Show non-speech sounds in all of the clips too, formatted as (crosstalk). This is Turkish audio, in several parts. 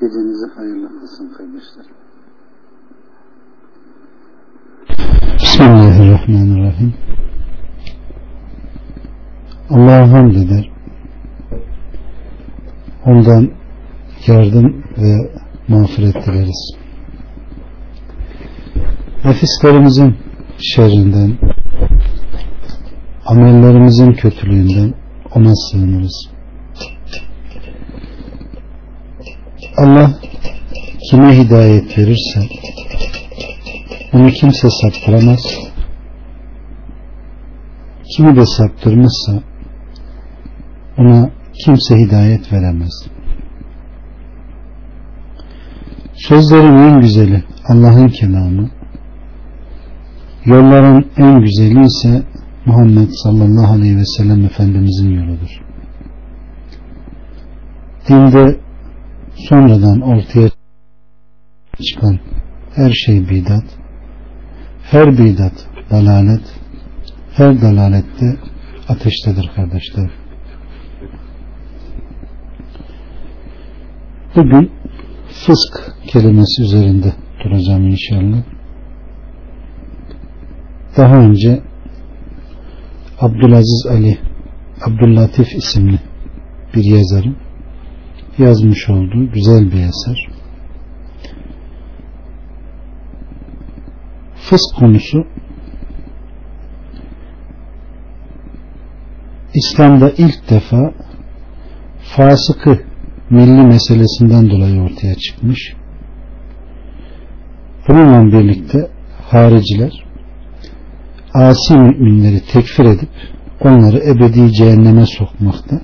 Gecenizi hayırlı kılsın kardeşler. Bismillahirrahmanirrahim. Allah'a hamd eder. Ondan yardım ve mağfiret dileriz. Nefislerimizin şerrinden, amellerimizin kötülüğünden ona sığınırız. Allah kime hidayet verirse onu kimse saptıramaz. Kimi de saptırmışsa ona kimse hidayet veremez. Sözlerin en güzeli Allah'ın kelamı, yolların en güzeli ise Muhammed sallallahu aleyhi ve sellem Efendimizin yoludur. Dinde sonradan ortaya çıkan her şey bidat, her bidat dalalet, her dalalette ateştedir kardeşler. Bugün fısk kelimesi üzerinde duracağım inşallah. Daha önce Abdülaziz Ali Abdüllatif isimli bir yazarın yazmış olduğu güzel bir eser. Fısk konusu İslam'da ilk defa fasıkı milli meselesinden dolayı ortaya çıkmış. Bununla birlikte hariciler asi müminleri tekfir edip onları ebedi cehenneme sokmakta.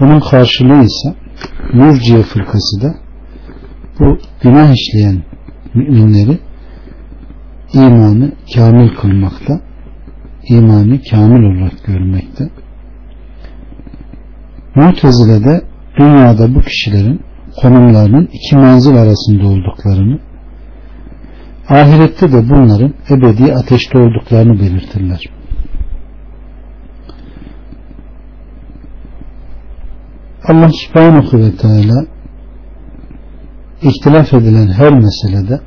Bunun karşılığı ise Murciye fırkası da bu günah işleyen müminleri imanı kamil kılmakta, imanı kamil olarak görmekte. Mu'tezile de dünyada bu kişilerin konumlarının iki menzil arasında olduklarını, ahirette de bunların ebedi ateşte olduklarını belirtirler. Allah subhanahu ve teala ihtilaf edilen her meselede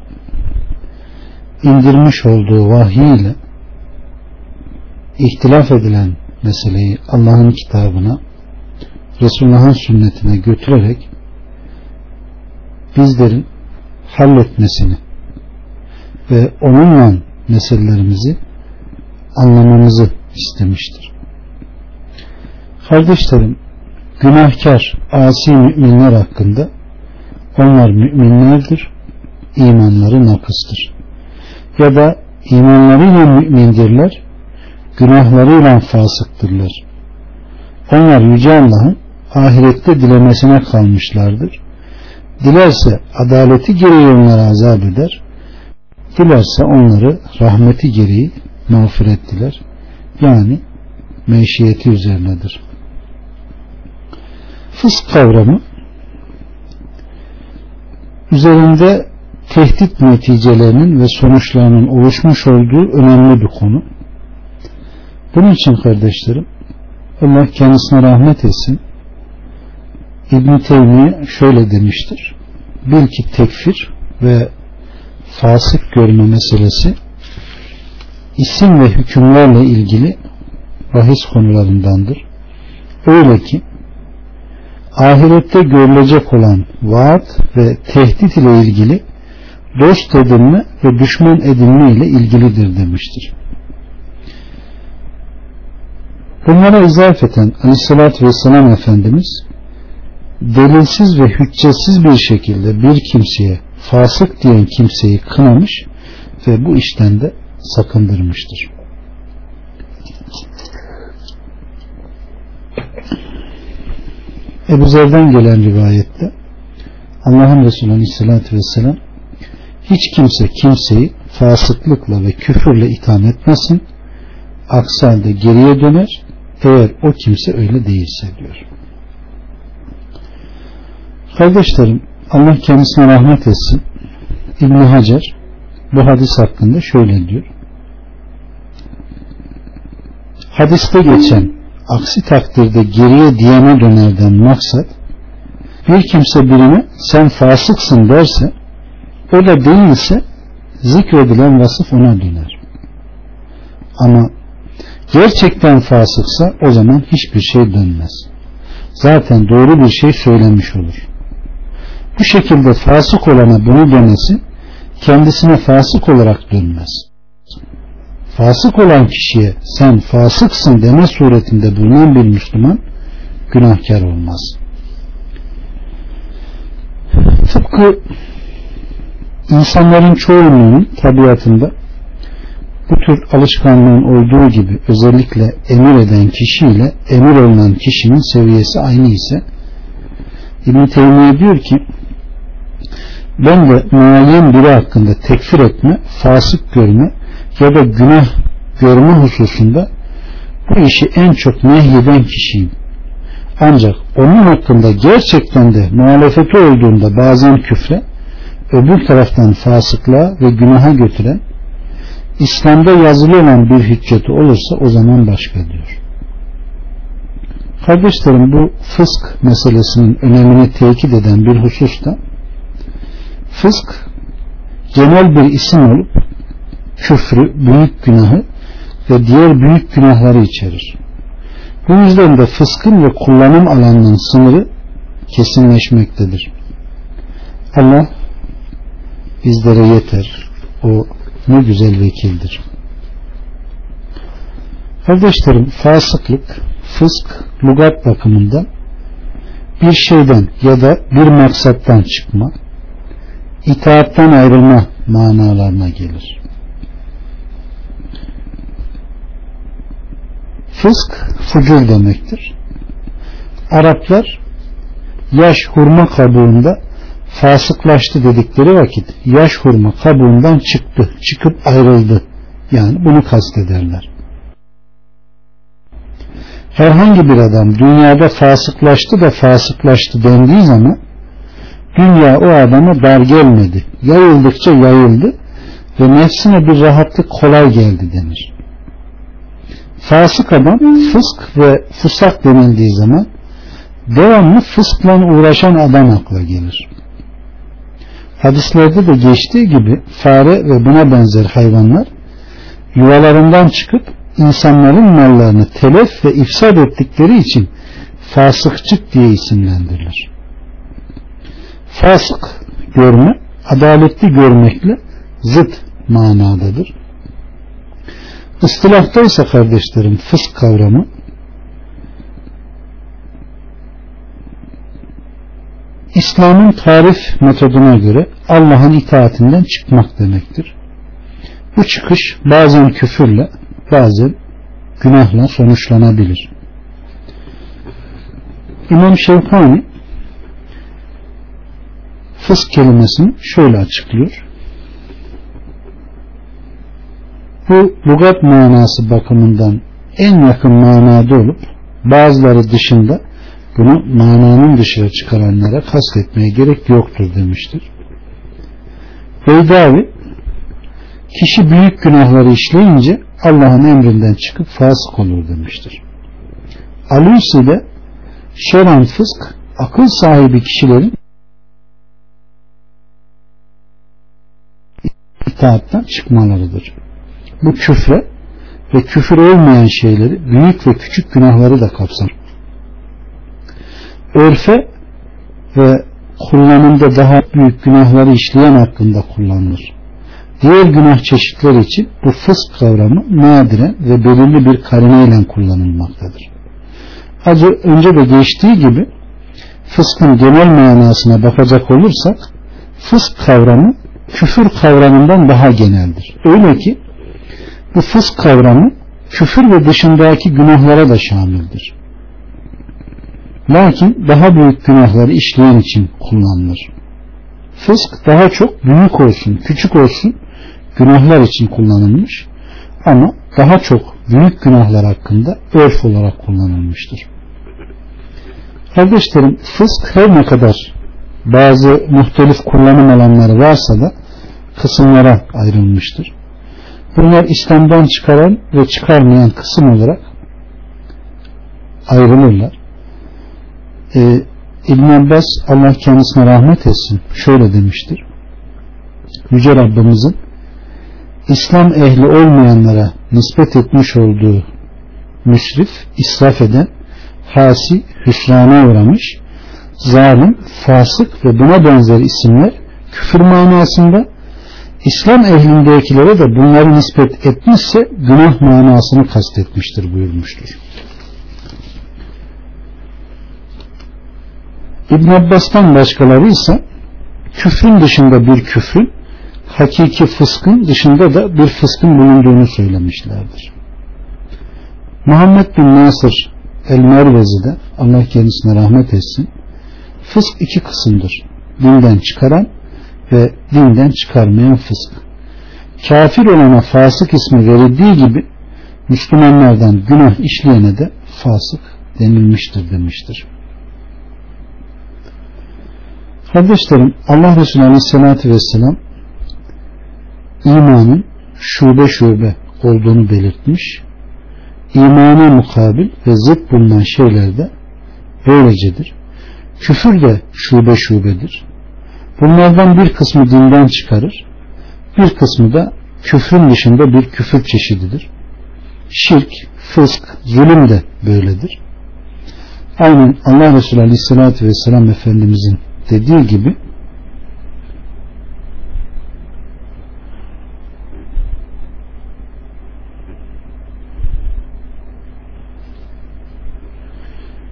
indirmiş olduğu vahiy ile ihtilaf edilen meseleyi Allah'ın kitabına Resulullah'ın sünnetine götürerek bizlerin halletmesini ve onunla meselelerimizi anlamamızı istemiştir. Kardeşlerim, günahkar, asi müminler hakkında onlar müminlerdir, imanları nakıstır. Ya da imanlarıyla mümindirler, günahlarıyla fasıktırlar. Onlar Yüce Allah'ın ahirette dilemesine kalmışlardır. Dilerse adaleti gereği onlara azap eder, dilerse onları rahmeti gereği mağfiret diler. Yani meşiyeti üzerinedir. Fısk kavramı üzerinde tehdit neticelerinin ve sonuçlarının oluşmuş olduğu önemli bir konu. Bunun için kardeşlerim Allah kendisine rahmet etsin. İbn Teymiye şöyle demiştir. Bil ki tekfir ve fasık görme meselesi isim ve hükümlerle ilgili bahis konularındandır. Öyle ki ahirette görülecek olan vaat ve tehdit ile ilgili dost edinme ve düşman edinme ile ilgilidir demiştir. Bunlara izafeten aleyhissalatü vesselam Efendimiz delilsiz ve hüccetsiz bir şekilde bir kimseye fasık diyen kimseyi kınamış ve bu işten de sakındırmıştır. Ebu Zer'den gelen rivayette Allah'ın Resulü Aleyhisselatü Vesselam hiç kimse kimseyi fasıklıkla ve küfürle itham etmesin aksi halde geriye döner eğer o kimse öyle değilse diyor. Kardeşlerim Allah kendisine rahmet etsin. İbn Hacer bu hadis hakkında şöyle diyor. Hadiste geçen aksi takdirde geriye diyene dönerden maksat bir kimse birine sen fasıksın derse o da değilse zikredilen vasıf ona döner. Ama gerçekten fasıksa o zaman hiçbir şey dönmez. Zaten doğru bir şey söylemiş olur. Bu şekilde fasık olana bunu demesi kendisine fasık olarak dönmez. Fasık olan kişiye sen fasıksın deme suretinde bulunan bir Müslüman günahkar olmaz. Tıpkı insanların çoğunluğunun tabiatında bu tür alışkanlığın olduğu gibi özellikle emir eden kişiyle emir olunan kişinin seviyesi aynı ise İbn-i Teymiye diyor ki ben de muayyen biri hakkında tekfir etme, fasık görme ya da günah görme hususunda bu işi en çok nehyeden kişiyim. Ancak onun hakkında gerçekten de muhalefeti olduğunda bazen küfre, öbür taraftan fasıklığa ve günaha götüren İslam'da yazılı olan bir hücceti olursa o zaman başka diyor. Kardeşlerim bu fısk meselesinin önemini tekit eden bir husus da fısk genel bir isim olup küfrü, büyük günahı ve diğer büyük günahları içerir. Bu yüzden de fıskın ve kullanım alanının sınırı kesinleşmektedir. Allah bizlere yeter. O ne güzel vekildir. Kardeşlerim fasıklık, fısk, lugat bakımından bir şeyden ya da bir maksattan çıkma, itaattan ayrılma manalarına gelir. Fısk, fucur demektir. Araplar yaş hurma kabuğunda fasıklaştı dedikleri vakit yaş hurma kabuğundan çıktı, çıkıp ayrıldı. Yani bunu kastederler. Herhangi bir adam dünyada fasıklaştı da fasıklaştı dendiği zaman dünya o adama dar gelmedi. Yayıldıkça yayıldı ve nefsine bir rahatlık kolay geldi denir. Fasık adam fısk ve fısak denildiği zaman devamlı fıskla uğraşan adam akla gelir. Hadislerde de geçtiği gibi fare ve buna benzer hayvanlar yuvalarından çıkıp insanların mallarını telef ve ifsad ettikleri için fasıkçık diye isimlendirilir. Fasık görme, adaletli görmekle zıt manadadır. Istilahta ise kardeşlerim fısk kavramı İslam'ın tarif metoduna göre Allah'ın itaatinden çıkmak demektir. Bu çıkış bazen küfürle bazen günahla sonuçlanabilir. İmam Şevkani fısk kelimesini şöyle açıklıyor. Bu lugat manası bakımından en yakın manada olup bazıları dışında bunu mananın dışına çıkaranlara kastetmeye gerek yoktur demiştir. Beydavi kişi büyük günahları işleyince Allah'ın emrinden çıkıp fasık olur demiştir. Alusi ile şeran fısk akıl sahibi kişilerin itaattan çıkmalarıdır. Bu küfre ve küfür olmayan şeyleri büyük ve küçük günahları da kapsar. Örfe ve kullanımda daha büyük günahları işleyen hakkında kullanılır. Diğer günah çeşitleri için bu fısk kavramı nadiren ve belirli bir karineyle kullanılmaktadır. Az önce de geçtiği gibi fıskın genel manasına bakacak olursak fısk kavramı küfür kavramından daha geneldir. Öyle ki bu fısk kavramı küfür ve dışındaki günahlara da şamildir. Lakin daha büyük günahları işleyen için kullanılır. Fısk daha çok büyük olsun, küçük olsun günahlar için kullanılmış ama daha çok büyük günahlar hakkında örf olarak kullanılmıştır. Kardeşlerim fısk her ne kadar bazı muhtelif kullanım alanları varsa da kısımlara ayrılmıştır. Bunlar İslam'dan çıkaran ve çıkarmayan kısım olarak ayrılırlar. Ee, İbn Abbas Allah kendisine rahmet etsin şöyle demiştir. Yüce Rabbimizin İslam ehli olmayanlara nispet etmiş olduğu müsrif, israf eden, hasi, hüsrana uğramış, zalim, fasık ve buna benzer isimler küfür manasında İslam ehlindekilere de bunları nispet etmişse günah manasını kastetmiştir buyurmuştur. İbn Abbas'tan başkaları ise küfrün dışında bir küfrün hakiki fıskın dışında da bir fıskın bulunduğunu söylemişlerdir. Muhammed bin Nasır El-Mervezi de Allah kendisine rahmet etsin fısk iki kısımdır. Dinden çıkaran ve dinden çıkarmayan fısk. Kafir olana fasık ismi verildiği gibi Müslümanlardan günah işleyene de fasık denilmiştir demiştir. Kardeşlerim Allah Resulü Aleyhisselatü Vesselam imanın şube şube olduğunu belirtmiş. İmana mukabil ve zıt bulunan şeyler de böylecedir. Küfür de şube şubedir. Bunlardan bir kısmı dinden çıkarır. Bir kısmı da küfrün dışında bir küfür çeşididir. Şirk, fısk, zulüm de böyledir. Aynen Allah Resulü Aleyhisselatü Vesselam Efendimizin dediği gibi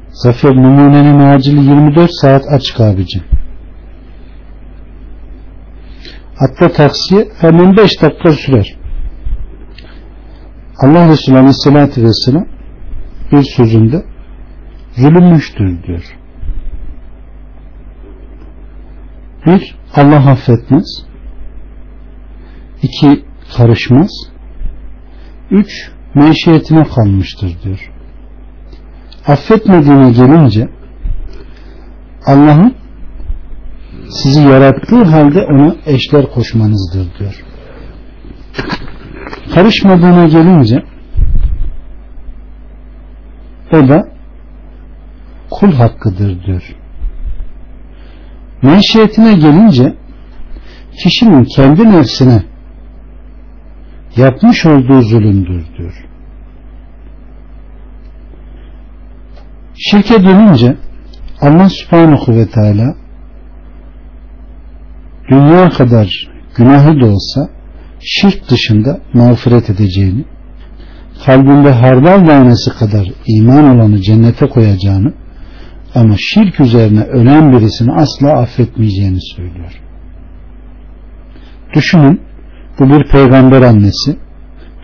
Zafer numunenin acili 24 saat açık abicim. Hatta taksiye hemen 5 dakika sürer. Allah Resulü Aleyhisselatü Vesselam bir sözünde zulümmüştür diyor. Bir, Allah affetmez. İki, karışmaz. Üç, meşiyetine kalmıştır diyor affetmediğine gelince Allah'ın sizi yarattığı halde ona eşler koşmanızdır diyor. Karışmadığına gelince o da kul hakkıdır diyor. Menşiyetine gelince kişinin kendi nefsine yapmış olduğu zulümdür diyor. Şirke dönünce Allah subhanahu ve teala dünya kadar günahı da olsa şirk dışında mağfiret edeceğini kalbinde hardal tanesi kadar iman olanı cennete koyacağını ama şirk üzerine ölen birisini asla affetmeyeceğini söylüyor. Düşünün bu bir peygamber annesi,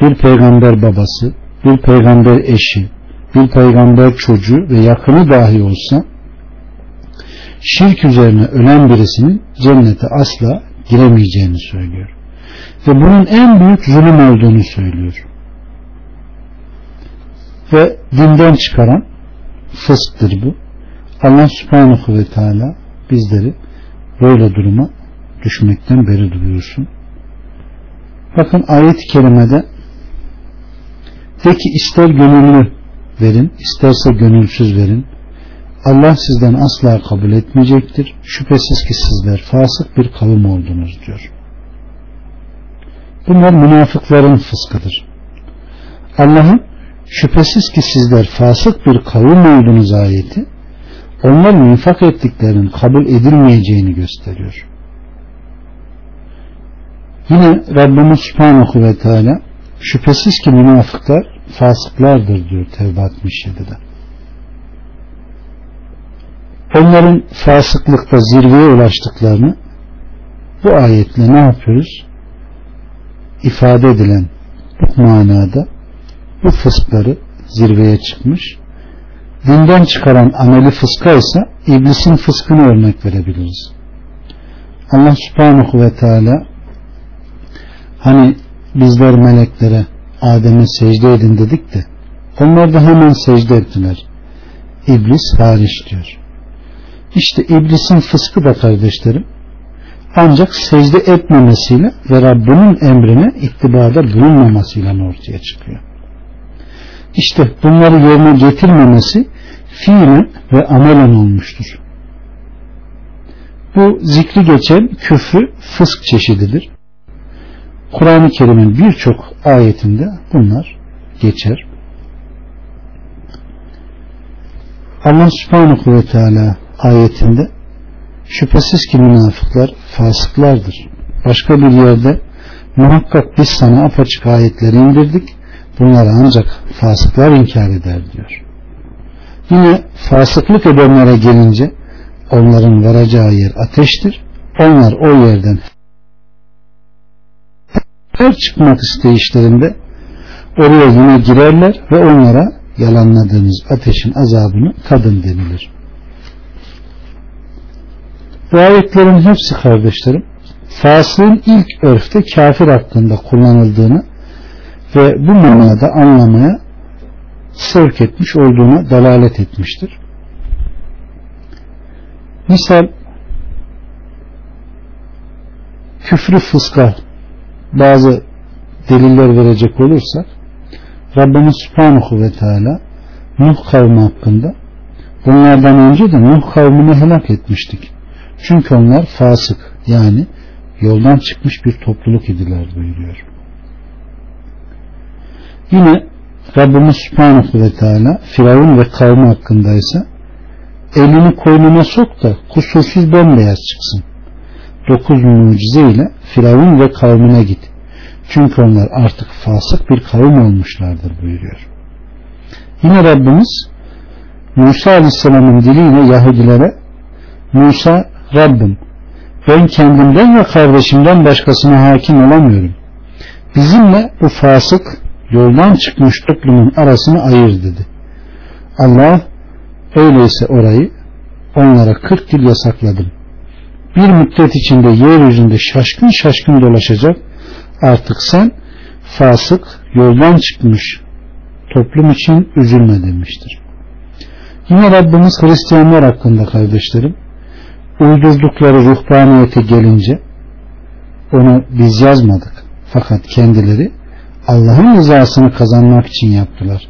bir peygamber babası, bir peygamber eşi, bir peygamber çocuğu ve yakını dahi olsa şirk üzerine ölen birisinin cennete asla giremeyeceğini söylüyor. Ve bunun en büyük zulüm olduğunu söylüyor. Ve dinden çıkaran fısktır bu. Allah subhanahu ve teala bizleri böyle duruma düşmekten beri duruyorsun. Bakın ayet-i kerimede de ki ister gönüllü verin, isterse gönülsüz verin. Allah sizden asla kabul etmeyecektir. Şüphesiz ki sizler fasık bir kavim oldunuz diyor. Bunlar münafıkların fıskıdır. Allah'ın şüphesiz ki sizler fasık bir kavim oldunuz ayeti onların infak ettiklerinin kabul edilmeyeceğini gösteriyor. Yine Rabbimiz Subhanahu ve Teala şüphesiz ki münafıklar fasıklardır diyor Tevbe 67'de. Onların fasıklıkta zirveye ulaştıklarını bu ayetle ne yapıyoruz? İfade edilen bu manada bu fıskları zirveye çıkmış. Dinden çıkaran ameli fıska ise iblisin fıskını örnek verebiliriz. Allah subhanahu ve teala hani bizler meleklere Adem'e secde edin dedik de onlar da hemen secde ettiler. İblis hariç diyor. İşte iblisin fıskı da kardeşlerim ancak secde etmemesiyle ve Rabbinin emrine ittibada bulunmamasıyla ortaya çıkıyor. İşte bunları yerine getirmemesi fiilen ve amelen olmuştur. Bu zikri geçen küfrü fısk çeşididir. Kur'an-ı Kerim'in birçok ayetinde bunlar geçer. Allah subhanahu ve teala ayetinde şüphesiz ki münafıklar fasıklardır. Başka bir yerde muhakkak biz sana apaçık ayetleri indirdik bunları ancak fasıklar inkar eder diyor. Yine fasıklık edenlere gelince onların varacağı yer ateştir. Onlar o yerden her çıkmak isteyişlerinde oraya yine girerler ve onlara yalanladığınız ateşin azabını tadın denilir. Bu ayetlerin hepsi kardeşlerim fasığın ilk örfte kafir hakkında kullanıldığını ve bu manada anlamaya sevk etmiş olduğuna dalalet etmiştir. Misal küfrü fıska bazı deliller verecek olursak Rabbimiz Subhanahu ve Teala Nuh kavmi hakkında bunlardan önce de Nuh kavmini helak etmiştik. Çünkü onlar fasık yani yoldan çıkmış bir topluluk idiler buyuruyor. Yine Rabbimiz Subhanahu ve Teala Firavun ve kavmi hakkında ise elini koynuna sok da kusursuz bembeyaz çıksın. Dokuz mucize ile Firavun ve kavmine git. Çünkü onlar artık fasık bir kavim olmuşlardır buyuruyor. Yine Rabbimiz Musa Aleyhisselam'ın diliyle Yahudilere Musa Rabbim ben kendimden ve kardeşimden başkasına hakim olamıyorum. Bizimle bu fasık yoldan çıkmış toplumun arasını ayır dedi. Allah öyleyse orayı onlara kırk yıl yasakladım. Bir müddet içinde yeryüzünde şaşkın şaşkın dolaşacak artık sen fasık yoldan çıkmış toplum için üzülme demiştir. Yine Rabbimiz Hristiyanlar hakkında kardeşlerim uydurdukları ruhbaniyete gelince onu biz yazmadık. Fakat kendileri Allah'ın rızasını kazanmak için yaptılar.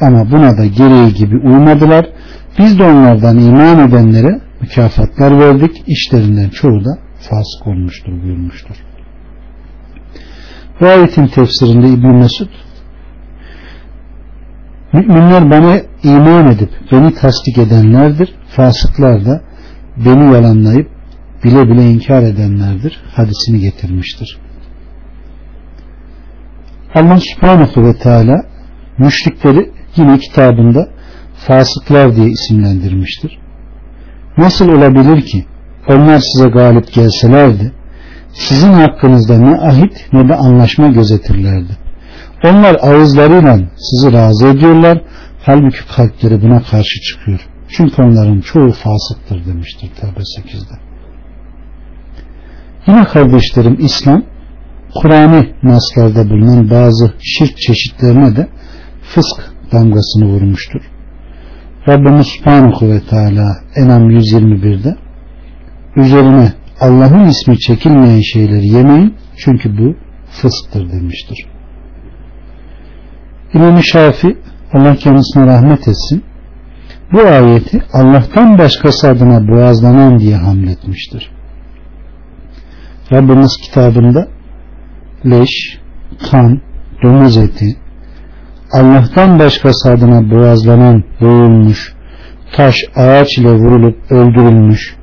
Ama buna da gereği gibi uymadılar. Biz de onlardan iman edenlere mükafatlar verdik. İşlerinden çoğu da fasık olmuştur buyurmuştur. Bu ayetin tefsirinde İbn Mesud Müminler bana iman edip beni tasdik edenlerdir. Fasıklar da beni yalanlayıp bile bile inkar edenlerdir. Hadisini getirmiştir. Allah subhanahu ve teala müşrikleri yine kitabında fasıklar diye isimlendirmiştir. Nasıl olabilir ki onlar size galip gelselerdi sizin hakkınızda ne ahit ne de anlaşma gözetirlerdi. Onlar ağızlarıyla sizi razı ediyorlar halbuki kalpleri buna karşı çıkıyor. Çünkü onların çoğu fasıktır demiştir Tevbe 8'de. Yine kardeşlerim İslam Kur'an'ı naslarda bulunan bazı şirk çeşitlerine de fısk damgasını vurmuştur. Rabbimiz Subhanahu ve Teala Enam 121'de üzerine Allah'ın ismi çekilmeyen şeyleri yemeyin çünkü bu fısktır demiştir. İmam-ı Şafi Allah kendisine rahmet etsin bu ayeti Allah'tan başkası adına boğazlanan diye hamletmiştir. Rabbimiz kitabında leş, kan, domuz eti, Allah'tan başkası adına boğazlanan, boğulmuş, taş, ağaç ile vurulup öldürülmüş,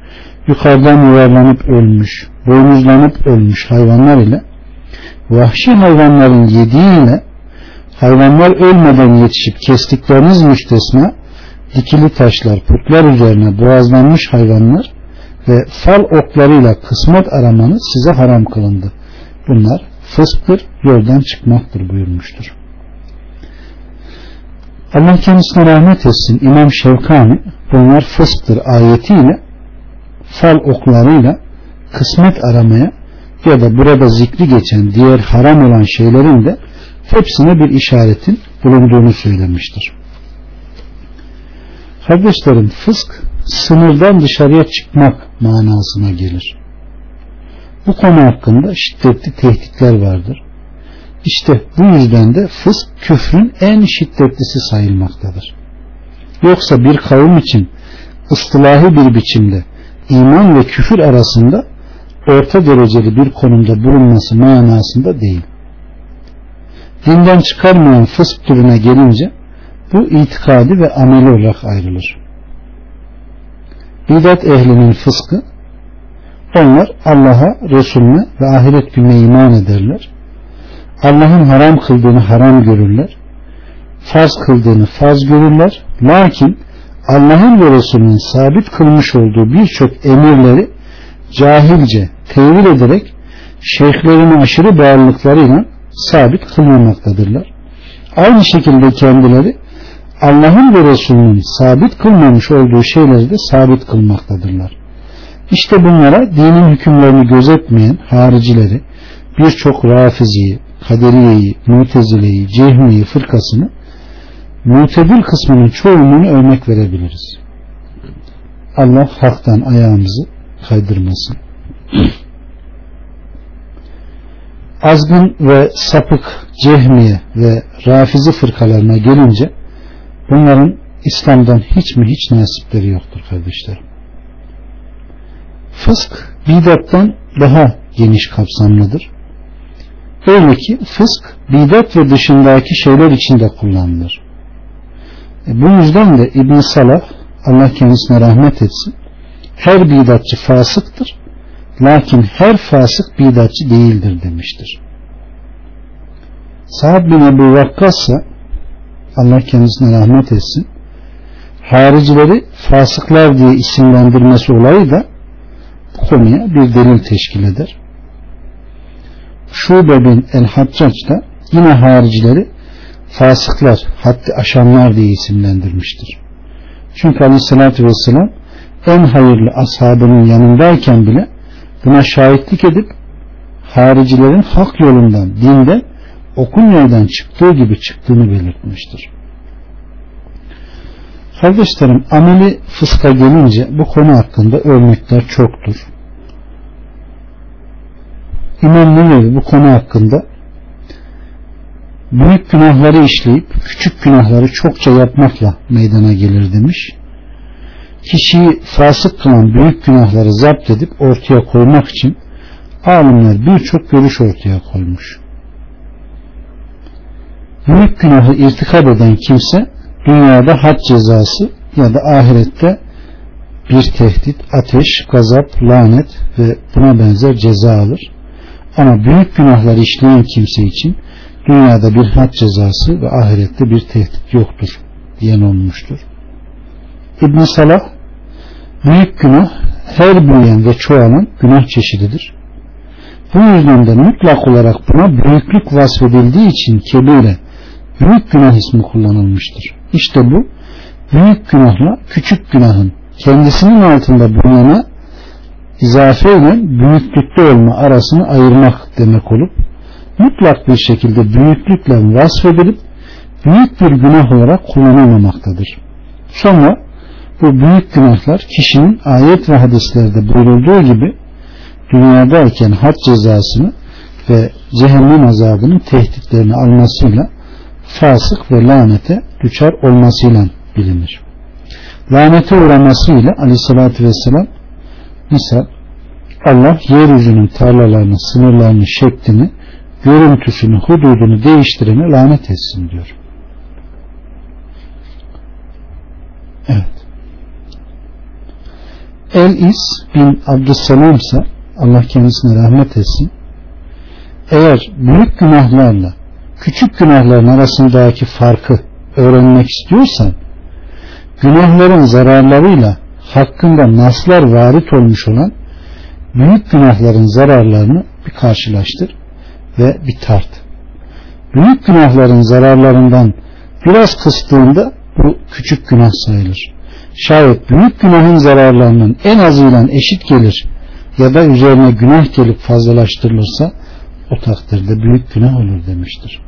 yukarıdan yuvarlanıp ölmüş, boynuzlanıp ölmüş hayvanlar ile vahşi hayvanların yediğiyle hayvanlar ölmeden yetişip kestikleriniz müstesna dikili taşlar, putlar üzerine boğazlanmış hayvanlar ve fal oklarıyla kısmet aramanız size haram kılındı. Bunlar fısktır, yoldan çıkmaktır buyurmuştur. Allah kendisine rahmet etsin. İmam Şevkani bunlar fısktır ayetiyle fal oklarıyla kısmet aramaya ya da burada zikri geçen diğer haram olan şeylerin de hepsine bir işaretin bulunduğunu söylemiştir. Kardeşlerim fısk sınırdan dışarıya çıkmak manasına gelir. Bu konu hakkında şiddetli tehditler vardır. İşte bu yüzden de fısk küfrün en şiddetlisi sayılmaktadır. Yoksa bir kavim için ıstılahi bir biçimde iman ve küfür arasında orta dereceli bir konumda bulunması manasında değil. Dinden çıkarmayan fısk türüne gelince bu itikadi ve ameli olarak ayrılır. Bidat ehlinin fıskı onlar Allah'a, Resulüne ve ahiret gününe iman ederler. Allah'ın haram kıldığını haram görürler. Farz kıldığını farz görürler. Lakin Allah'ın ve Resulünün sabit kılmış olduğu birçok emirleri cahilce tevil ederek şeyhlerine aşırı bağlılıklarıyla sabit kılmamaktadırlar. Aynı şekilde kendileri Allah'ın ve Resulünün sabit kılmamış olduğu şeyleri de sabit kılmaktadırlar. İşte bunlara dinin hükümlerini gözetmeyen haricileri birçok rafiziyi, kaderiyeyi, mutezileyi, cehmiyi fırkasını mutedil kısmının çoğunluğunu örnek verebiliriz. Allah haktan ayağımızı kaydırmasın. Azgın ve sapık cehmiye ve rafizi fırkalarına gelince bunların İslam'dan hiç mi hiç nasipleri yoktur kardeşlerim. Fısk bidattan daha geniş kapsamlıdır. Öyle ki fısk bidat ve dışındaki şeyler içinde kullanılır. E bu yüzden de İbn Salah Allah kendisine rahmet etsin her bidatçı fasıktır lakin her fasık bidatçı değildir demiştir. Sa'd bin Ebu Vakkas Allah kendisine rahmet etsin haricileri fasıklar diye isimlendirmesi olayı da bu konuya bir delil teşkil eder. Şube bin El-Haccac da yine haricileri fasıklar, haddi aşanlar diye isimlendirmiştir. Çünkü aleyhissalatü vesselam en hayırlı ashabının yanındayken bile buna şahitlik edip haricilerin hak yolundan, dinde okun yoldan çıktığı gibi çıktığını belirtmiştir. Kardeşlerim ameli fıska gelince bu konu hakkında örnekler çoktur. İmam Nevevi bu konu hakkında büyük günahları işleyip küçük günahları çokça yapmakla meydana gelir demiş. Kişiyi fasık kılan büyük günahları zapt edip ortaya koymak için alimler birçok görüş ortaya koymuş. Büyük günahı irtikab eden kimse dünyada had cezası ya da ahirette bir tehdit, ateş, gazap, lanet ve buna benzer ceza alır. Ama büyük günahlar işleyen kimse için dünyada bir had cezası ve ahirette bir tehdit yoktur diyen olmuştur. İbn Salah büyük günah her büyüyen ve çoğalan günah çeşididir. Bu yüzden de mutlak olarak buna büyüklük vasfedildiği için kebire büyük günah ismi kullanılmıştır. İşte bu büyük günahla küçük günahın kendisinin altında bulunana izafe ile büyüklükte olma arasını ayırmak demek olup mutlak bir şekilde büyüklükle vasfedilip büyük bir günah olarak kullanılmamaktadır. Sonra bu büyük günahlar kişinin ayet ve hadislerde buyurulduğu gibi dünyadayken had cezasını ve cehennem azabının tehditlerini almasıyla fasık ve lanete düşer olmasıyla bilinir. Lanete uğramasıyla aleyhissalatü vesselam misal Allah yeryüzünün tarlalarını, sınırlarını, şeklini, görüntüsünü, hududunu değiştirene lanet etsin diyor. Evet. El-İs bin Abdüsselam ise Allah kendisine rahmet etsin. Eğer büyük günahlarla küçük günahların arasındaki farkı öğrenmek istiyorsan günahların zararlarıyla hakkında naslar varit olmuş olan büyük günahların zararlarını bir karşılaştır ve bir tart. Büyük günahların zararlarından biraz kıstığında bu küçük günah sayılır. Şayet büyük günahın zararlarının en azıyla eşit gelir ya da üzerine günah gelip fazlalaştırılırsa o takdirde büyük günah olur demiştir.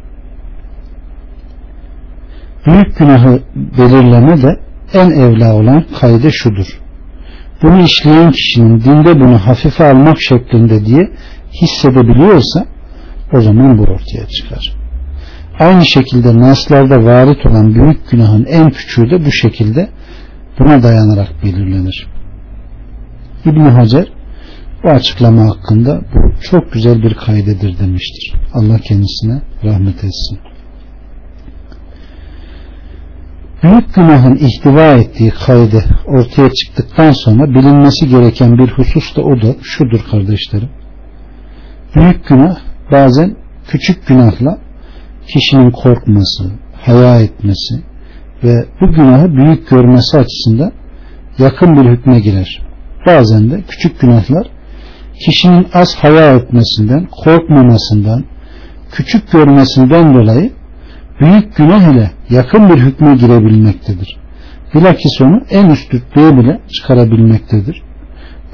Büyük günahı belirleme de en evla olan kaydı şudur. Bunu işleyen kişinin dinde bunu hafife almak şeklinde diye hissedebiliyorsa o zaman bu ortaya çıkar. Aynı şekilde naslarda varit olan büyük günahın en küçüğü de bu şekilde buna dayanarak belirlenir. İbn Hacer bu açıklama hakkında bu çok güzel bir kaydedir demiştir. Allah kendisine rahmet etsin. Büyük günahın ihtiva ettiği kaydı ortaya çıktıktan sonra bilinmesi gereken bir husus da o da şudur kardeşlerim. Büyük günah bazen küçük günahla kişinin korkması, haya etmesi ve bu günahı büyük görmesi açısından yakın bir hükme girer. Bazen de küçük günahlar kişinin az haya etmesinden, korkmamasından, küçük görmesinden dolayı büyük günah ile yakın bir hükme girebilmektedir. Bilakis onu en üst rütbeye bile çıkarabilmektedir.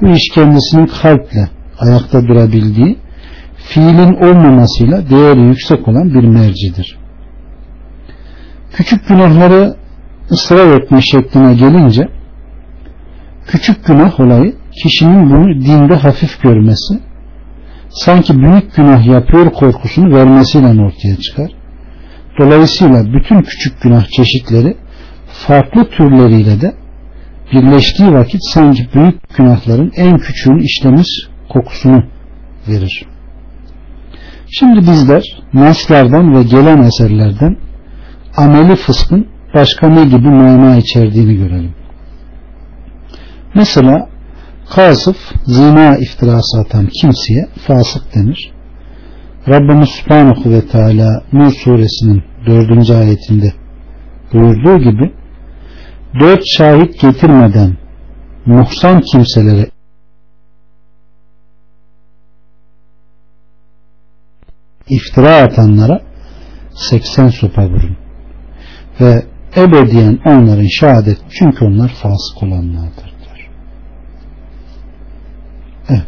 Bu iş kendisinin kalple ayakta durabildiği, fiilin olmamasıyla değeri yüksek olan bir mercidir. Küçük günahları ısrar etme şekline gelince, küçük günah olayı kişinin bunu dinde hafif görmesi, sanki büyük günah yapıyor korkusunu vermesiyle ortaya çıkar. Dolayısıyla bütün küçük günah çeşitleri farklı türleriyle de birleştiği vakit sanki büyük günahların en küçüğünü işlemiş kokusunu verir. Şimdi bizler naslardan ve gelen eserlerden ameli fıskın başka ne gibi mana içerdiğini görelim. Mesela kasıf, zina iftirası atan kimseye fasık denir. Rabbimiz Subhanahu ve Teala Nur suresinin dördüncü ayetinde buyurduğu gibi dört şahit getirmeden muhsan kimselere iftira atanlara 80 sopa vurun ve ebediyen onların şehadet çünkü onlar fasık olanlardır diyor. Evet.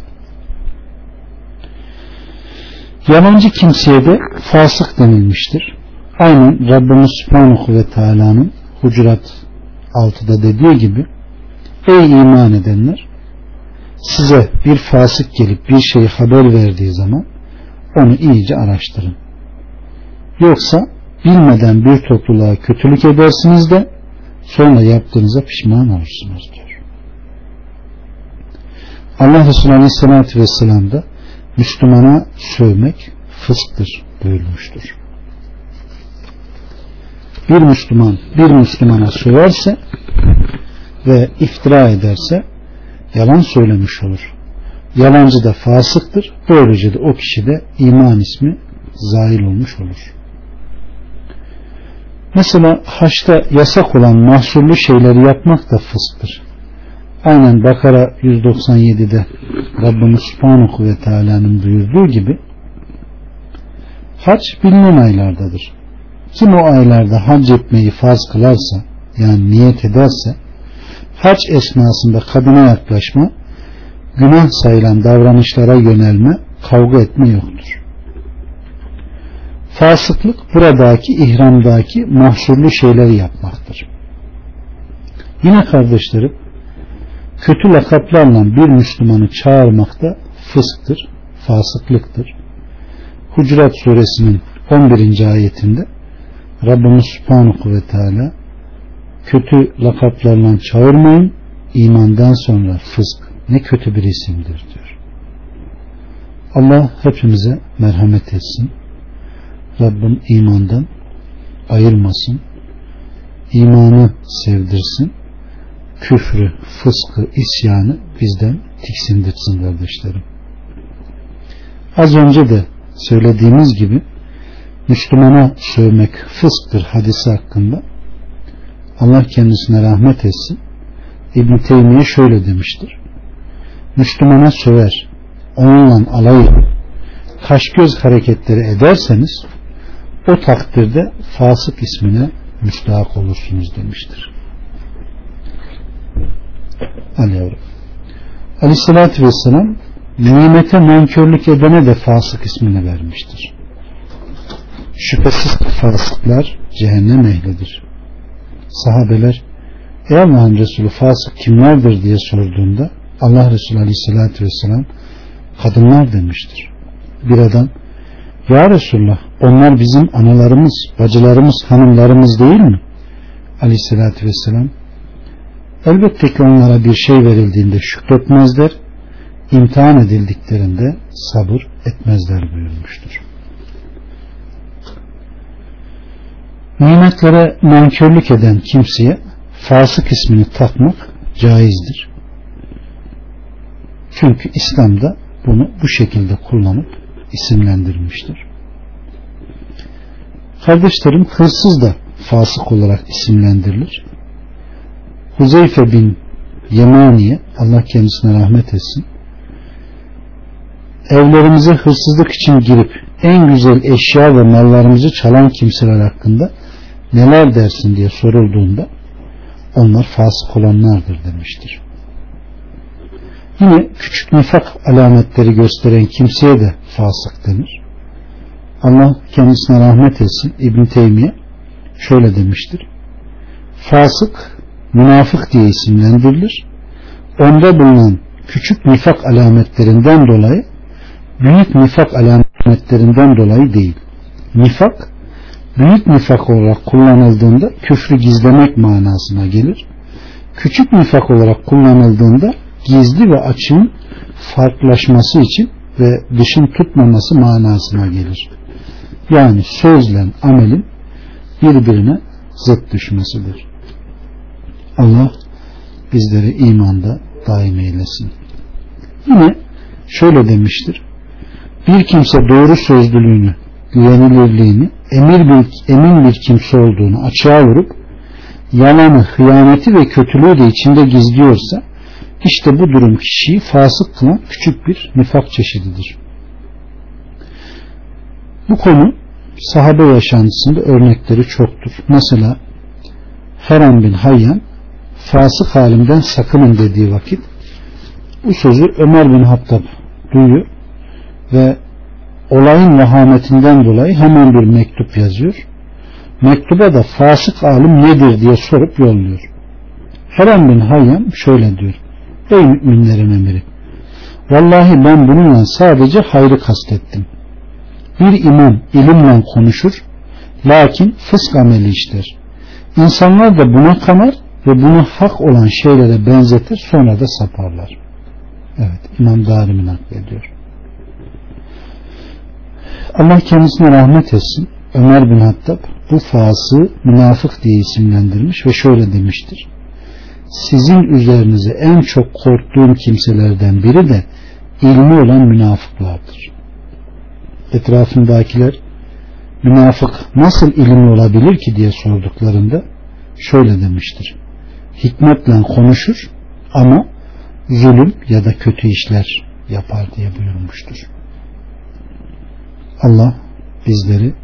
Yalancı kimseye de fasık denilmiştir. Aynen Rabbimiz Subhanahu ve Teala'nın Hucurat 6'da dediği gibi Ey iman edenler size bir fasık gelip bir şeyi haber verdiği zaman onu iyice araştırın. Yoksa bilmeden bir topluluğa kötülük edersiniz de sonra yaptığınıza pişman olursunuz diyor. Allah Resulü Aleyhisselatü Vesselam Müslümana sövmek fısktır buyurmuştur. Bir Müslüman bir Müslümana söverse ve iftira ederse yalan söylemiş olur. Yalancı da fasıktır. Böylece de o kişi de iman ismi zahil olmuş olur. Mesela haçta yasak olan mahsurlu şeyleri yapmak da fısktır. Aynen Bakara 197'de Rabbimiz Subhanahu ve Teala'nın buyurduğu gibi hac bilinen aylardadır. Kim o aylarda hac etmeyi farz kılarsa yani niyet ederse hac esnasında kadına yaklaşma günah sayılan davranışlara yönelme kavga etme yoktur. Fasıklık buradaki ihramdaki mahsurlu şeyleri yapmaktır. Yine kardeşlerim kötü lakaplarla bir Müslümanı çağırmak da fısktır, fasıklıktır. Hucurat suresinin 11. ayetinde Rabbimiz Subhanahu ve Teala kötü lakaplarla çağırmayın imandan sonra fısk ne kötü bir isimdir diyor. Allah hepimize merhamet etsin. Rabbim imandan ayırmasın. İmanı sevdirsin. Küfrü, fıskı, isyanı bizden tiksindirsin kardeşlerim. Az önce de söylediğimiz gibi Müslümana sövmek fısktır hadisi hakkında Allah kendisine rahmet etsin. İbn Teymiye şöyle demiştir. Müslümana söver, onunla alay kaş göz hareketleri ederseniz o takdirde fasık ismine müstahak olursunuz demiştir. Ali yavrum. Aleyhissalatü Vesselam nimete nankörlük edene de fasık ismini vermiştir. Şüphesiz ki fasıklar cehennem ehlidir. Sahabeler Ey Allah'ın Resulü fasık kimlerdir diye sorduğunda Allah Resulü Aleyhisselatü Vesselam kadınlar demiştir. Bir adam Ya Resulullah onlar bizim analarımız, bacılarımız, hanımlarımız değil mi? Aleyhisselatü Vesselam Elbette ki onlara bir şey verildiğinde şükretmezler, imtihan edildiklerinde sabır etmezler buyurmuştur. Nimetlere nankörlük eden kimseye fasık ismini takmak caizdir. Çünkü İslam'da bunu bu şekilde kullanıp isimlendirmiştir. Kardeşlerim hırsız da fasık olarak isimlendirilir. Huzeyfe bin Yemaniye Allah kendisine rahmet etsin evlerimize hırsızlık için girip en güzel eşya ve mallarımızı çalan kimseler hakkında neler dersin diye sorulduğunda onlar fasık olanlardır demiştir. Yine küçük nifak alametleri gösteren kimseye de fasık denir. Allah kendisine rahmet etsin İbn Teymiye şöyle demiştir. Fasık münafık diye isimlendirilir. Onda bulunan küçük nifak alametlerinden dolayı büyük nifak alametlerinden dolayı değil. Nifak büyük nifak olarak kullanıldığında küfrü gizlemek manasına gelir. Küçük nifak olarak kullanıldığında gizli ve açığın farklılaşması için ve dışın tutmaması manasına gelir. Yani sözle amelin birbirine zıt düşmesidir. Allah bizleri imanda daim eylesin. Yine şöyle demiştir bir kimse doğru sözlülüğünü, güvenilirliğini, emir bir, emin bir kimse olduğunu açığa vurup yalanı, hıyaneti ve kötülüğü de içinde gizliyorsa işte bu durum kişiyi fasık kılan küçük bir nifak çeşididir. Bu konu sahabe yaşantısında örnekleri çoktur. Mesela Heran bin Hayyan fasık halimden sakının dediği vakit bu sözü Ömer bin Hattab duyuyor ve olayın vahametinden dolayı hemen bir mektup yazıyor. Mektuba da fasık alim nedir diye sorup yolluyor. Herem bin Hayyam şöyle diyor. Ey müminlerin emiri. Vallahi ben bununla sadece hayrı kastettim. Bir imam ilimle konuşur, lakin fısk ameli işler. İnsanlar da buna kanar ve bunu hak olan şeylere benzetir sonra da saparlar. Evet İmam Darim'in naklediyor. Allah kendisine rahmet etsin. Ömer bin Hattab bu fası münafık diye isimlendirmiş ve şöyle demiştir. Sizin üzerinize en çok korktuğum kimselerden biri de ilmi olan münafıklardır. Etrafındakiler münafık nasıl ilimli olabilir ki diye sorduklarında şöyle demiştir. Hikmetle konuşur ama zulüm ya da kötü işler yapar diye buyurmuştur. Allah bizleri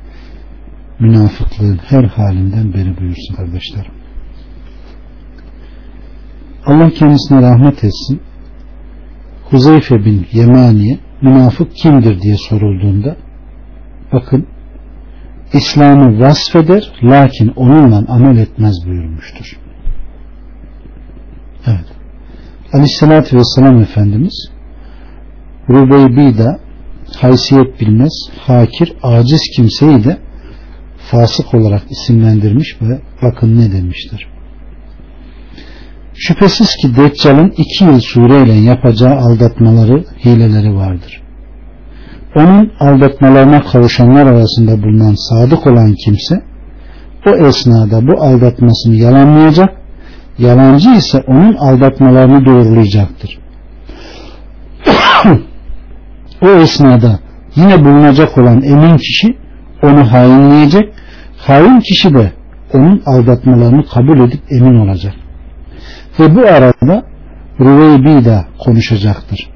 münafıklığın her halinden beri buyursun kardeşlerim. Allah kendisine rahmet etsin. Huzeyfe bin Yemaniye münafık kimdir diye sorulduğunda bakın İslam'ı vasfeder lakin onunla amel etmez buyurmuştur. Evet. Aleyhissalatü Vesselam Efendimiz Rubeybida haysiyet bilmez, hakir, aciz kimseyi de fasık olarak isimlendirmiş ve bakın ne demiştir. Şüphesiz ki Deccal'ın iki yıl sureyle yapacağı aldatmaları, hileleri vardır. Onun aldatmalarına kavuşanlar arasında bulunan sadık olan kimse o esnada bu aldatmasını yalanlayacak, yalancı ise onun aldatmalarını doğrulayacaktır. (coughs) o esnada yine bulunacak olan emin kişi onu hainleyecek hain kişi de onun aldatmalarını kabul edip emin olacak ve bu arada Rüveybida konuşacaktır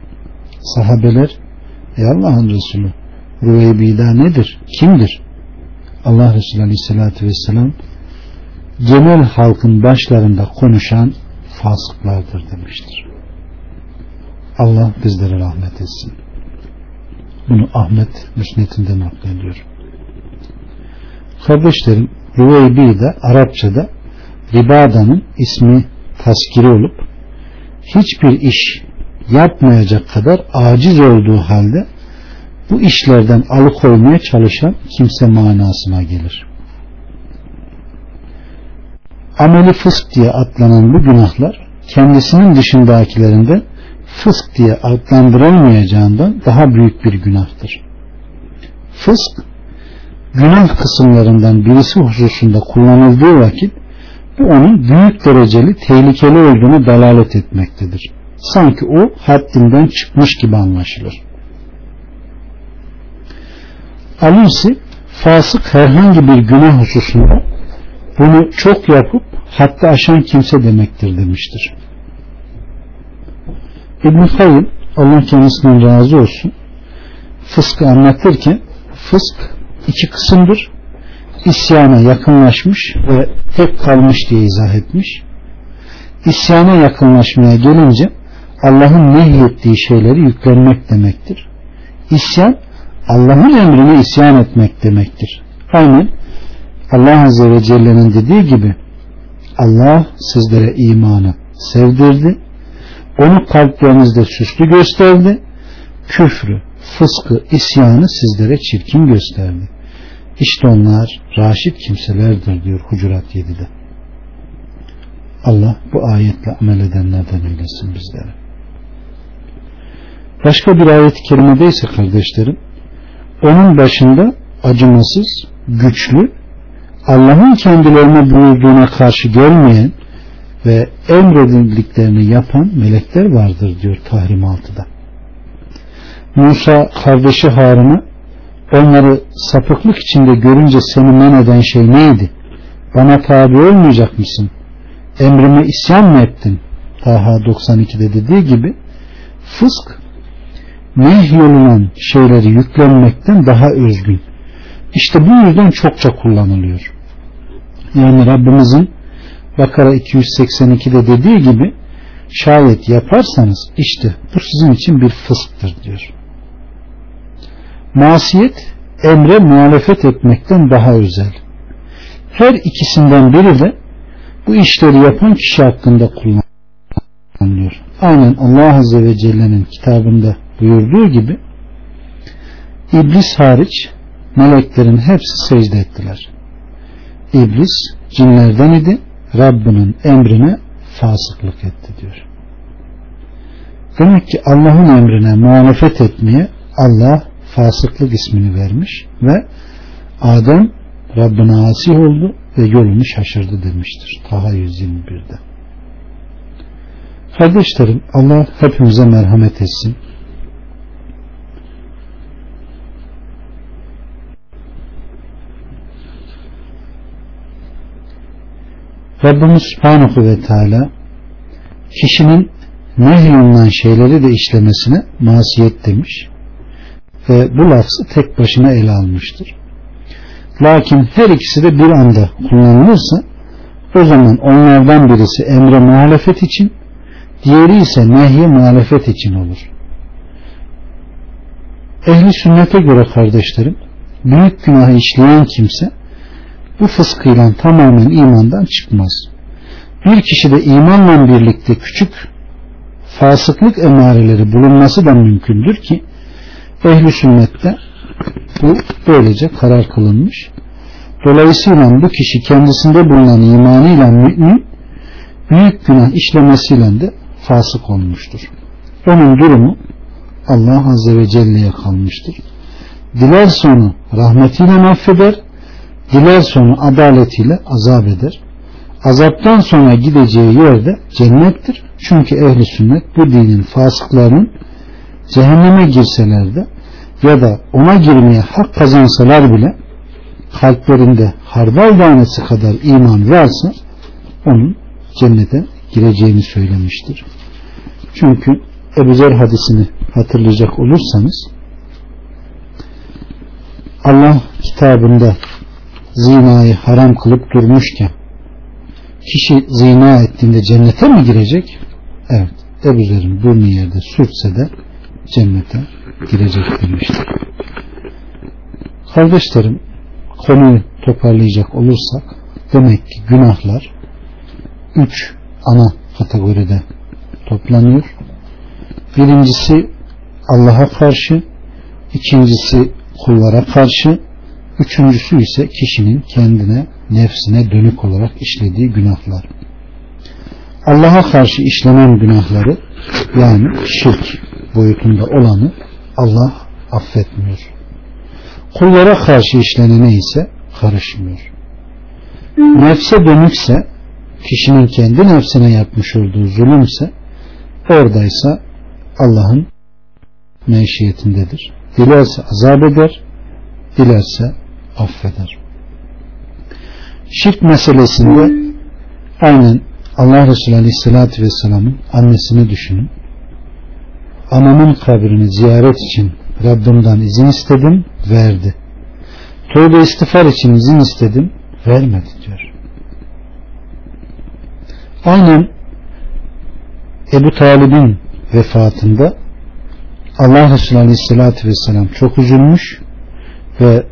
sahabeler ey Allah'ın Resulü Rüveybida nedir? kimdir? Allah Resulü Aleyhisselatü Vesselam genel halkın başlarında konuşan fasıklardır demiştir. Allah bizlere rahmet etsin. Bunu Ahmet Müsnet'inde naklediyor. Kardeşlerim Rüveybi de Arapçada Ribada'nın ismi taskiri olup hiçbir iş yapmayacak kadar aciz olduğu halde bu işlerden alıkoymaya çalışan kimse manasına gelir. Ameli fısk diye adlanan bu günahlar kendisinin dışındakilerinde fısk diye adlandırılmayacağından daha büyük bir günahtır. Fısk günah kısımlarından birisi hususunda kullanıldığı vakit bu onun büyük dereceli tehlikeli olduğunu dalalet etmektedir. Sanki o haddinden çıkmış gibi anlaşılır. Alusi fasık herhangi bir günah hususunda bunu çok yapıp hatta aşan kimse demektir demiştir. İbn-i Kayyım Allah kendisinden razı olsun fıskı anlatırken fısk iki kısımdır. İsyana yakınlaşmış ve tek kalmış diye izah etmiş. İsyana yakınlaşmaya gelince Allah'ın nehyettiği şeyleri yüklenmek demektir. İsyan Allah'ın emrine isyan etmek demektir. Aynen Allah Azze ve Celle'nin dediği gibi Allah sizlere imanı sevdirdi. Onu kalplerinizde süslü gösterdi. Küfrü, fıskı, isyanı sizlere çirkin gösterdi. İşte onlar raşit kimselerdir diyor Hucurat 7'de. Allah bu ayetle amel edenlerden eylesin bizlere. Başka bir ayet-i kerimede ise kardeşlerim onun başında acımasız, güçlü, Allah'ın kendilerine buyurduğuna karşı gelmeyen ve emredildiklerini yapan melekler vardır diyor Tahrim 6'da. Musa kardeşi Harun'a onları sapıklık içinde görünce seni men eden şey neydi? Bana tabi olmayacak mısın? Emrime isyan mı ettin? Taha 92'de dediği gibi fısk nehyolunan şeyleri yüklenmekten daha özgün. İşte bu yüzden çokça kullanılıyor. Yani Rabbimizin Bakara 282'de dediği gibi şayet yaparsanız işte bu sizin için bir fısktır diyor. Masiyet emre muhalefet etmekten daha özel. Her ikisinden biri de bu işleri yapan kişi hakkında kullanılıyor. Aynen Allah Azze ve Celle'nin kitabında buyurduğu gibi İblis hariç meleklerin hepsi secde ettiler. İblis cinlerden idi. Rabbinin emrine fasıklık etti diyor. Demek ki Allah'ın emrine muhalefet etmeye Allah fasıklık ismini vermiş ve Adem Rabbine asi oldu ve yolunu şaşırdı demiştir. Taha 121'de. Kardeşlerim Allah hepimize merhamet etsin. Rabbimiz Subhanahu ve Teala kişinin nehyolunan şeyleri de işlemesine masiyet demiş ve bu lafzı tek başına ele almıştır. Lakin her ikisi de bir anda kullanılırsa o zaman onlardan birisi emre muhalefet için diğeri ise nehye muhalefet için olur. Ehli sünnete göre kardeşlerim büyük günahı işleyen kimse bu fıskıyla tamamen imandan çıkmaz. Bir kişi de imanla birlikte küçük fasıklık emareleri bulunması da mümkündür ki ehli sünnette bu böylece karar kılınmış. Dolayısıyla bu kişi kendisinde bulunan imanıyla mümin büyük günah işlemesiyle de fasık olmuştur. Onun durumu Allah Azze ve Celle'ye kalmıştır. Dilerse onu rahmetiyle affeder, dilerse onu adaletiyle azap eder. Azaptan sonra gideceği yerde cennettir. Çünkü ehli sünnet bu dinin fasıklarının cehenneme girseler de ya da ona girmeye hak kazansalar bile kalplerinde hardal tanesi kadar iman varsa onun cennete gireceğini söylemiştir. Çünkü Ebu Zer hadisini hatırlayacak olursanız Allah kitabında zinayı haram kılıp durmuşken kişi zina ettiğinde cennete mi girecek? Evet. Ebu Zer'in burnu yerde sürtse de cennete girecek demiştir. Kardeşlerim konuyu toparlayacak olursak demek ki günahlar üç ana kategoride toplanıyor. Birincisi Allah'a karşı, ikincisi kullara karşı, üçüncüsü ise kişinin kendine, nefsine dönük olarak işlediği günahlar. Allah'a karşı işlenen günahları yani şirk boyutunda olanı Allah affetmiyor. Kullara karşı işlenene ise karışmıyor. Nefse dönükse kişinin kendi nefsine yapmış olduğu zulümse oradaysa Allah'ın meşiyetindedir. Dilerse azap eder, dilerse affeder. Şirk meselesinde aynen Allah Resulü Aleyhisselatü Vesselam'ın annesini düşünün. Anamın kabrini ziyaret için Rabbimden izin istedim, verdi. Tövbe istiğfar için izin istedim, vermedi diyor. Aynen Ebu Talib'in vefatında Allah Resulü Aleyhisselatü Vesselam çok üzülmüş ve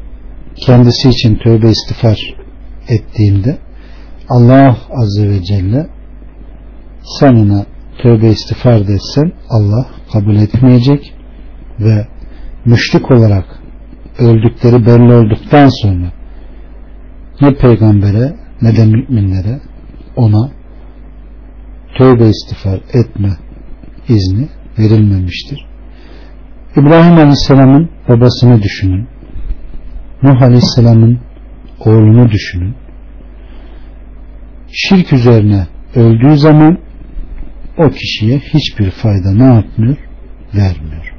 kendisi için tövbe istiğfar ettiğinde Allah Azze ve Celle sen ona tövbe istiğfar etsen Allah kabul etmeyecek ve müşrik olarak öldükleri belli olduktan sonra ne peygambere ne de müminlere ona tövbe istiğfar etme izni verilmemiştir. İbrahim Aleyhisselam'ın babasını düşünün. Nuh Aleyhisselam'ın oğlunu düşünün. Şirk üzerine öldüğü zaman o kişiye hiçbir fayda ne yapmıyor? Vermiyor.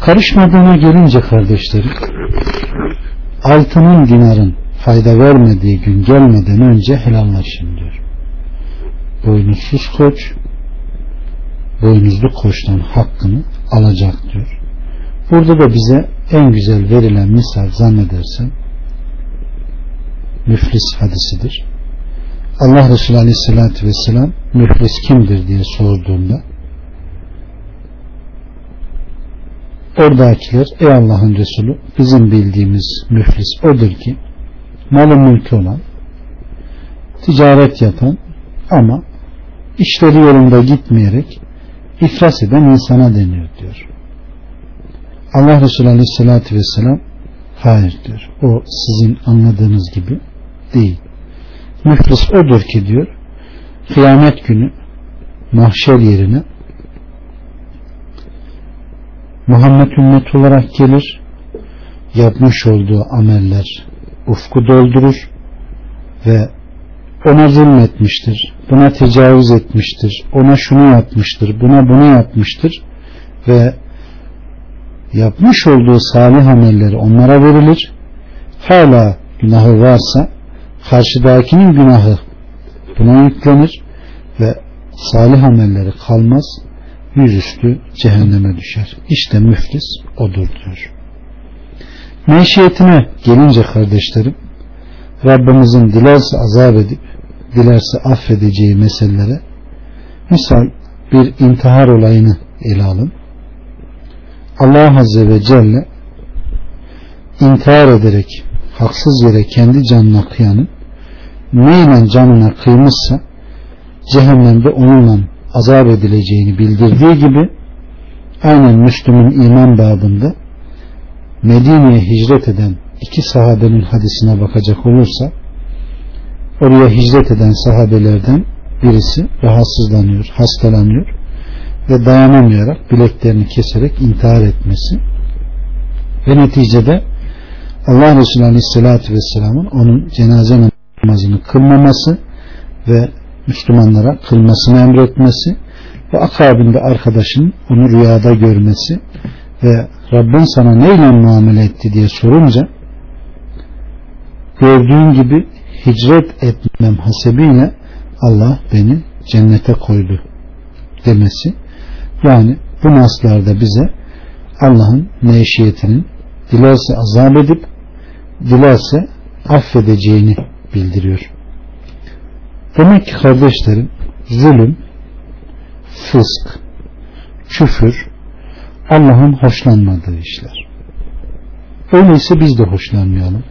Karışmadığına gelince kardeşlerim altının dinarın fayda vermediği gün gelmeden önce helallaşın diyor. Boynuzsuz koç boynuzlu koçtan hakkını alacak diyor. Burada da bize en güzel verilen misal zannedersem müflis hadisidir. Allah Resulü Aleyhisselatü Vesselam müflis kimdir diye sorduğunda oradakiler ey Allah'ın Resulü bizim bildiğimiz müflis odur ki malı mülkü olan ticaret yapan ama işleri yolunda gitmeyerek iflas eden insana deniyor diyor. Allah Resulü Aleyhisselatü Vesselam hayır diyor. O sizin anladığınız gibi değil. Müflis odur ki diyor kıyamet günü mahşer yerine Muhammed ümmet olarak gelir yapmış olduğu ameller ufku doldurur ve ona zulmetmiştir, buna tecavüz etmiştir, ona şunu yapmıştır, buna bunu yapmıştır ve yapmış olduğu salih amelleri onlara verilir. Hala günahı varsa karşıdakinin günahı buna yüklenir ve salih amelleri kalmaz yüzüstü cehenneme düşer. İşte müflis odur diyor. Meşiyetine gelince kardeşlerim Rabbimizin dilerse azap edip dilerse affedeceği meselelere misal bir intihar olayını ele alın. Allah Azze ve Celle intihar ederek haksız yere kendi canına kıyanın neyle canına kıymışsa cehennemde onunla azap edileceğini bildirdiği gibi aynen Müslüm'ün iman babında Medine'ye hicret eden iki sahabenin hadisine bakacak olursa oraya hicret eden sahabelerden birisi rahatsızlanıyor, hastalanıyor ve dayanamayarak bileklerini keserek intihar etmesi ve neticede Allah Resulü Aleyhisselatü Vesselam'ın onun cenaze namazını kılmaması ve Müslümanlara kılmasını emretmesi ve akabinde arkadaşın onu rüyada görmesi ve Rabbin sana neyle muamele etti diye sorunca gördüğün gibi hicret etmem hasebiyle Allah beni cennete koydu demesi yani bu naslarda bize Allah'ın meşiyetinin dilerse azap edip dilerse affedeceğini bildiriyor. Demek ki kardeşlerim zulüm, fısk, küfür Allah'ın hoşlanmadığı işler. Öyleyse biz de hoşlanmayalım.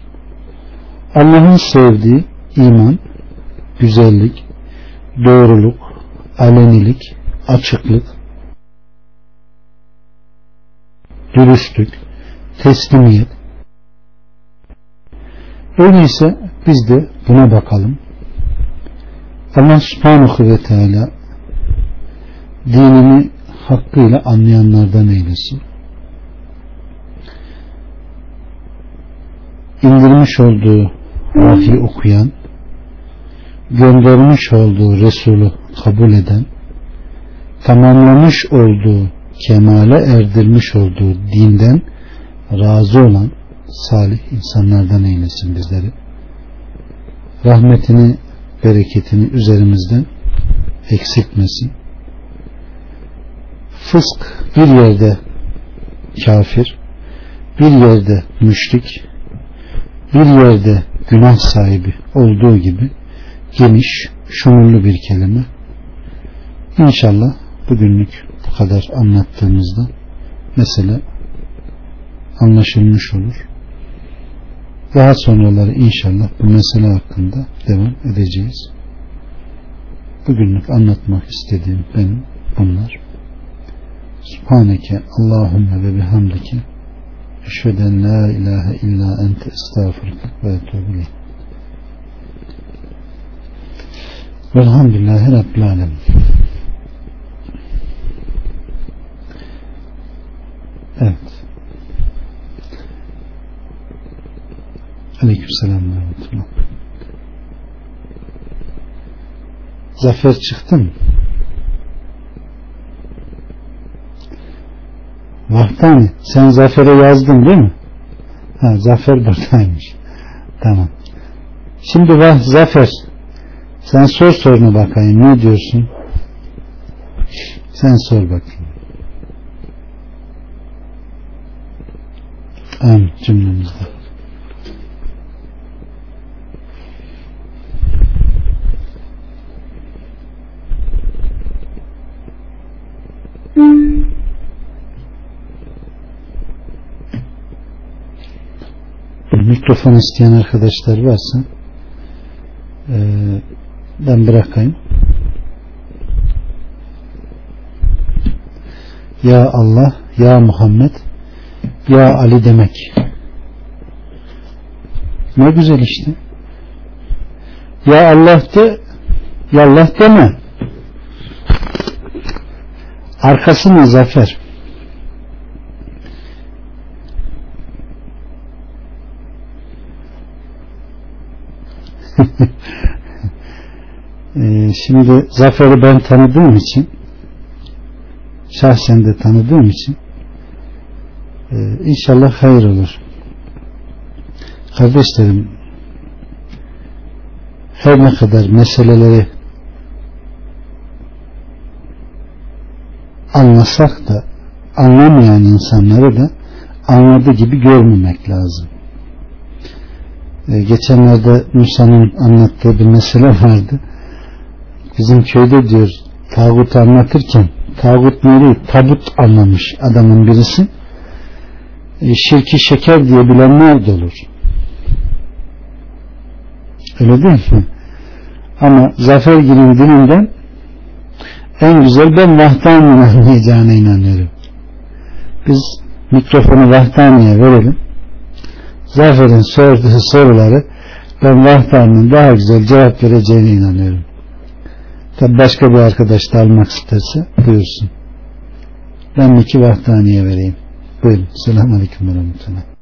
Allah'ın sevdiği iman, güzellik, doğruluk, alenilik, açıklık, dürüstlük, teslimiyet, Öyleyse biz de buna bakalım. Allah subhanahu ve teala dinini hakkıyla anlayanlardan eylesin. indirmiş olduğu vahiy okuyan, göndermiş olduğu Resulü kabul eden, tamamlamış olduğu, kemale erdirmiş olduğu dinden razı olan salih insanlardan eylesin bizleri. Rahmetini, bereketini üzerimizden eksiltmesin. Fısk bir yerde kafir, bir yerde müşrik, bir yerde günah sahibi olduğu gibi geniş, şumurlu bir kelime. İnşallah bugünlük bu kadar anlattığımızda mesele anlaşılmış olur. Daha sonraları inşallah bu mesele hakkında devam edeceğiz. Bugünlük anlatmak istediğim benim bunlar. Subhaneke Allahümme ve bihamdike Eşveden la ilahe illa ente estağfurullah ve etûbü Velhamdülillahi Rabbil Alemin. Evet. Aleyküm selam ve rahmetullah. Zafer çıktı mı? Vahtani sen Zafer'e yazdın değil mi? Ha, Zafer buradaymış. Tamam. Şimdi vah Zafer sen sor sorunu bakayım ne diyorsun? Sen sor bakayım. Amin cümlemizde. Mikrofon isteyen arkadaşlar varsa e, ben bırakayım. Ya Allah, Ya Muhammed, Ya Ali demek. Ne güzel işte. Ya Allah de, Ya Allah deme. Arkası ne zafer? ee, (laughs) şimdi Zafer'i ben tanıdığım için şahsen de tanıdığım için e, inşallah hayır olur. Kardeşlerim her ne kadar meseleleri anlasak da anlamayan insanları da anladığı gibi görmemek lazım. Ee, geçenlerde Musa'nın anlattığı bir mesele vardı. Bizim köyde diyor tağut anlatırken tağut neydi? Tabut anlamış adamın birisi. E, şirki şeker diye bilenler de olur. Öyle değil mi? Ama Zafer Gil'in dilinden en güzel ben Vahdani'nin anlayacağına inanıyorum. Biz mikrofonu Vahdani'ye verelim. Zafer'in sorduğu soruları ben Vahdani'nin daha güzel cevap vereceğine inanıyorum. Tabi başka bir arkadaş da almak isterse buyursun. Ben iki Vahdani'ye vereyim. Buyurun. Selamun Aleyküm ve Rahmetullah.